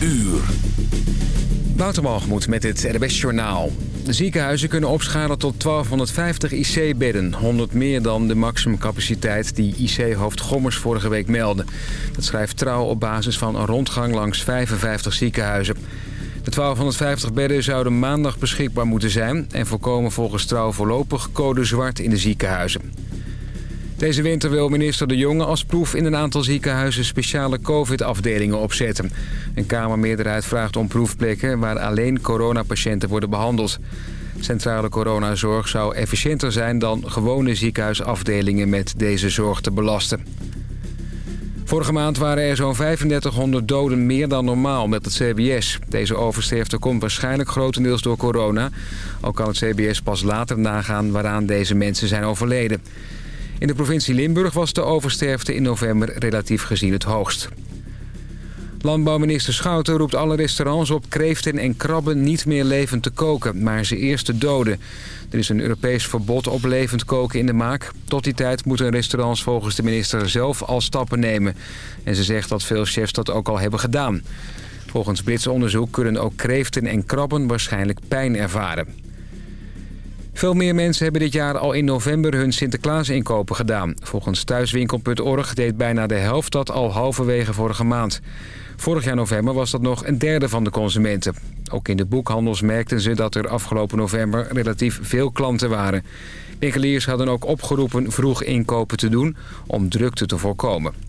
uur. Woutermalgemoed met het RBS Journaal. De ziekenhuizen kunnen opschalen tot 1250 IC-bedden. 100 meer dan de maximumcapaciteit die IC-hoofd Gommers vorige week meldde. Dat schrijft Trouw op basis van een rondgang langs 55 ziekenhuizen. De 1250 bedden zouden maandag beschikbaar moeten zijn... en voorkomen volgens Trouw voorlopig code zwart in de ziekenhuizen. Deze winter wil minister De Jonge als proef in een aantal ziekenhuizen speciale covid-afdelingen opzetten. Een Kamermeerderheid vraagt om proefplekken waar alleen coronapatiënten worden behandeld. Centrale coronazorg zou efficiënter zijn dan gewone ziekenhuisafdelingen met deze zorg te belasten. Vorige maand waren er zo'n 3500 doden meer dan normaal met het CBS. Deze oversterfte komt waarschijnlijk grotendeels door corona. Al kan het CBS pas later nagaan waaraan deze mensen zijn overleden. In de provincie Limburg was de oversterfte in november relatief gezien het hoogst. Landbouwminister Schouten roept alle restaurants op kreeften en krabben niet meer levend te koken, maar ze eerst te doden. Er is een Europees verbod op levend koken in de maak. Tot die tijd moeten restaurants volgens de minister zelf al stappen nemen. En ze zegt dat veel chefs dat ook al hebben gedaan. Volgens Brits onderzoek kunnen ook kreeften en krabben waarschijnlijk pijn ervaren. Veel meer mensen hebben dit jaar al in november hun Sinterklaas-inkopen gedaan. Volgens thuiswinkel.org deed bijna de helft dat al halverwege vorige maand. Vorig jaar november was dat nog een derde van de consumenten. Ook in de boekhandels merkten ze dat er afgelopen november relatief veel klanten waren. Winkeliers hadden ook opgeroepen vroeg inkopen te doen om drukte te voorkomen.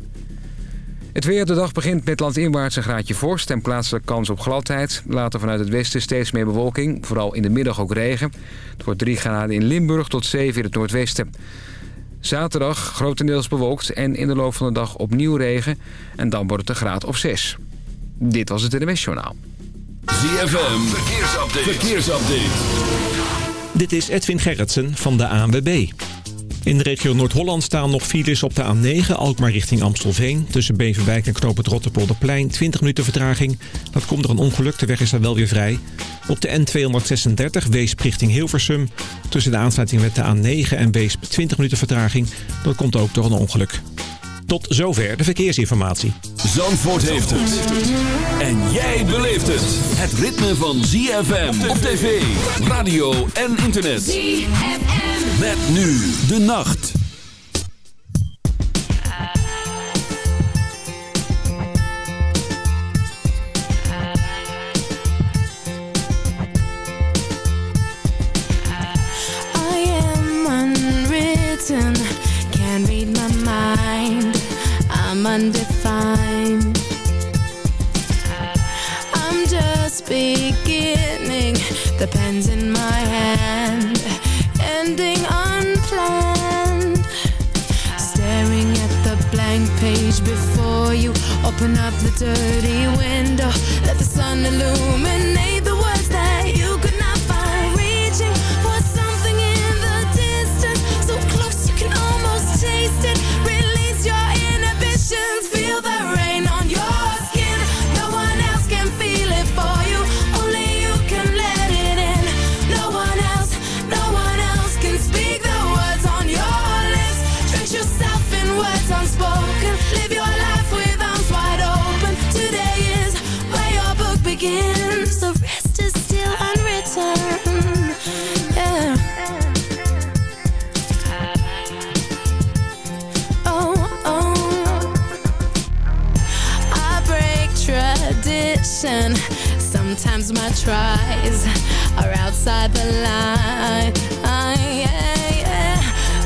Het weer de dag begint met landinwaarts een graadje vorst en plaatselijk kans op gladheid. Later vanuit het westen steeds meer bewolking, vooral in de middag ook regen. Het wordt 3 graden in Limburg tot 7 in het noordwesten. Zaterdag grotendeels bewolkt en in de loop van de dag opnieuw regen. En dan wordt het een graad of 6. Dit was het NWS Journaal. ZFM, verkeersupdate. verkeersupdate. Dit is Edwin Gerritsen van de ANWB. In de regio Noord-Holland staan nog files op de A9, Alkmaar richting Amstelveen. Tussen Beverwijk en Knoop het Rotterpolderplein, 20 minuten vertraging. Dat komt door een ongeluk, de weg is daar wel weer vrij. Op de N236, Weesp richting Hilversum. Tussen de aansluiting met de A9 en Weesp, 20 minuten vertraging. Dat komt ook door een ongeluk. Tot zover de verkeersinformatie. Zandvoort heeft het. En jij beleeft het. Het ritme van ZFM op tv, radio en internet. ZFM. Met nu de nacht. I am unwritten, can't read my mind. I'm undefined. I'm just beginning, the pen's in my hand, ending unplanned. Staring at the blank page before you, open up the dirty window, let the sun illuminate begins. The rest is still unwritten. Yeah. Oh, oh. I break tradition. Sometimes my tries are outside the line. Yeah, yeah.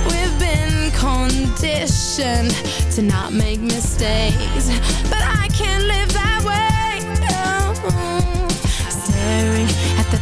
We've been conditioned to not make mistakes, but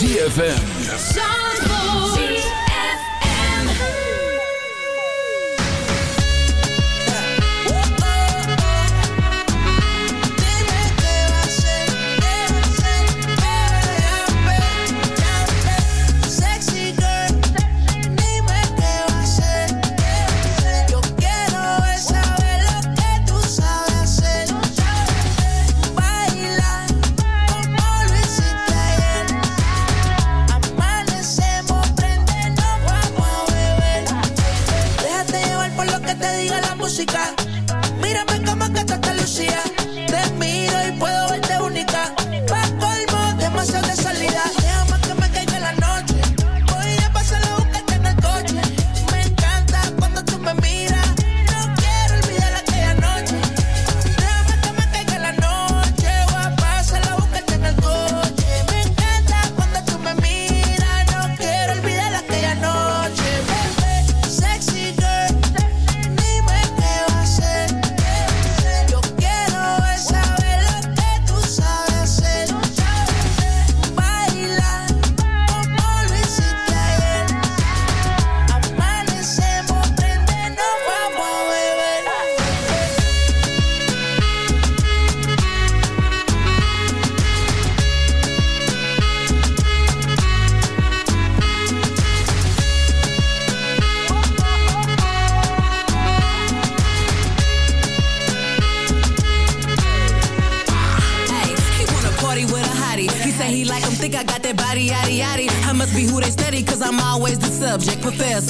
ZFM.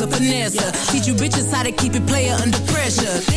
a finesse. Teach you bitches how to keep it player under pressure.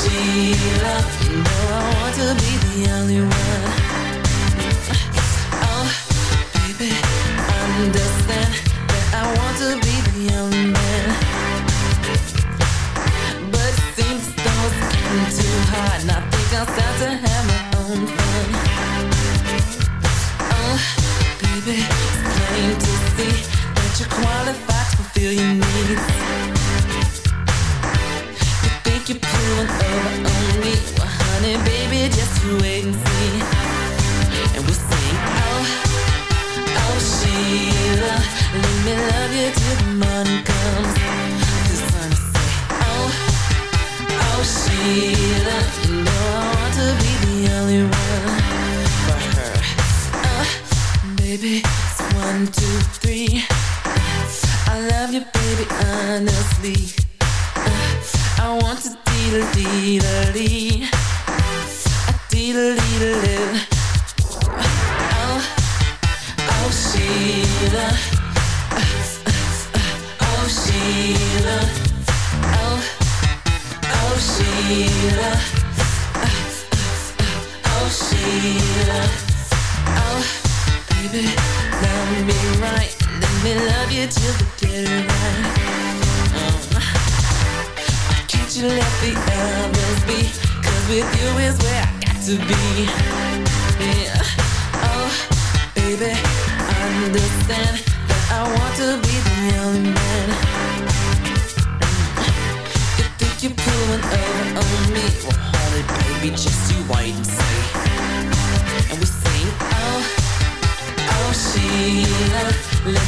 Sheila, you know I want to be the only one.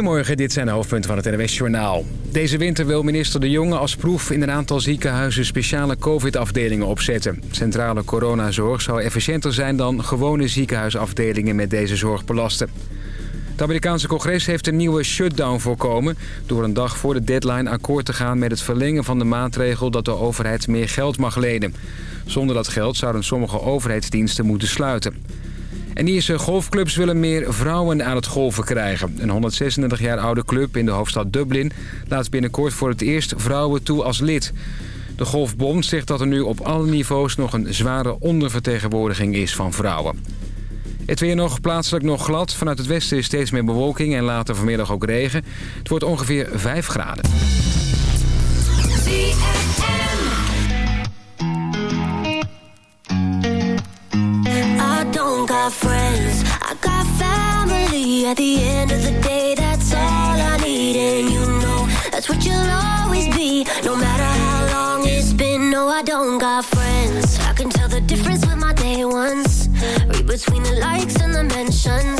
Goedemorgen, dit zijn de hoofdpunten van het NWS Journaal. Deze winter wil minister De Jonge als proef in een aantal ziekenhuizen speciale covid-afdelingen opzetten. Centrale coronazorg zou efficiënter zijn dan gewone ziekenhuisafdelingen met deze zorg belasten. Het Amerikaanse congres heeft een nieuwe shutdown voorkomen... door een dag voor de deadline akkoord te gaan met het verlengen van de maatregel... dat de overheid meer geld mag lenen. Zonder dat geld zouden sommige overheidsdiensten moeten sluiten. En Ierse golfclubs willen meer vrouwen aan het golven krijgen. Een 136 jaar oude club in de hoofdstad Dublin laat binnenkort voor het eerst vrouwen toe als lid. De Golfbond zegt dat er nu op alle niveaus nog een zware ondervertegenwoordiging is van vrouwen. Het weer nog, plaatselijk nog glad. Vanuit het westen is steeds meer bewolking en later vanmiddag ook regen. Het wordt ongeveer 5 graden. Got friends, I got family. At the end of the day, that's all I need. And you know, that's what you'll always be. No matter how long it's been, no, I don't got friends. I can tell the difference with my day ones. Read between the likes and the mentions.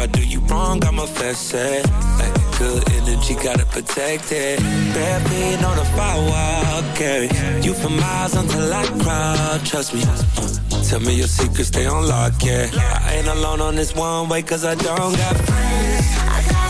I do you wrong, I'ma fess it. Like good energy, gotta protect it. Bare feet on the firewall, carry you for miles until I cry. Trust me. Uh, tell me your secrets, stay on lock, yeah. I ain't alone on this one way, cause I don't got friends.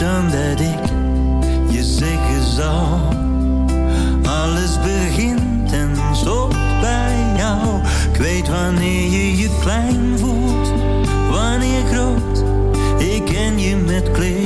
dan dat ik je zeggen zou Alles begint en stopt bij jou. Ik weet wanneer je je klein voelt, wanneer groot. Ik ken je met kleur.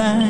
Allebei.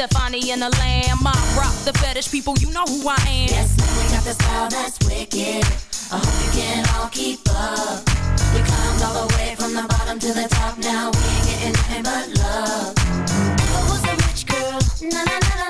Stefani and the Lamb, I rock the fetish people, you know who I am. Yes, man, we got the style that's wicked. I hope you can all keep up. We climbed all the way from the bottom to the top. Now we ain't getting nothing but love. If I was a rich girl, na na na na